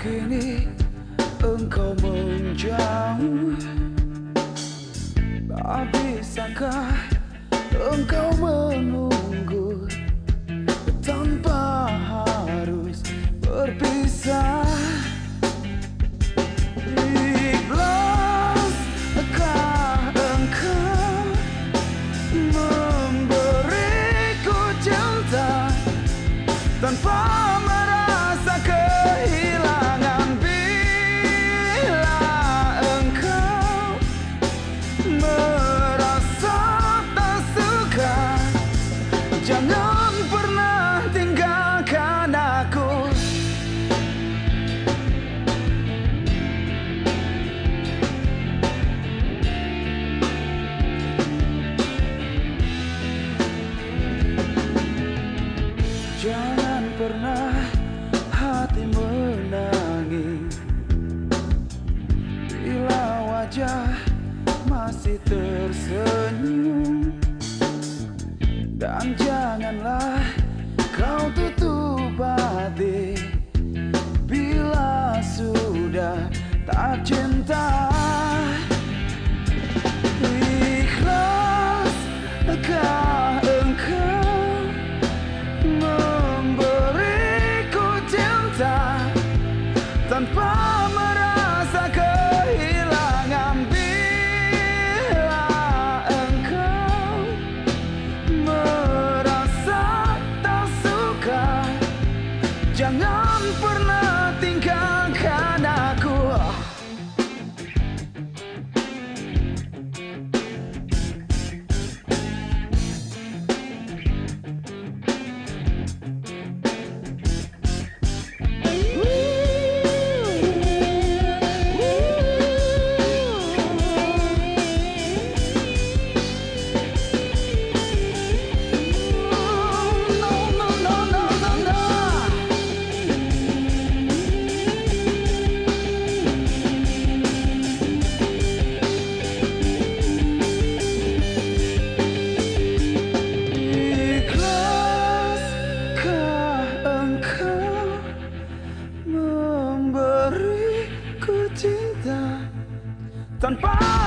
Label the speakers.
Speaker 1: kini engkau menjauh. Tak bisakah engkau menunggu wajah masih tersenyum. Dan janganlah kau tutup hati Bila sudah tak cinta. Ikhlaskah engkau memberiku cinta tanpa Jangan pernah tinggalkan on fire.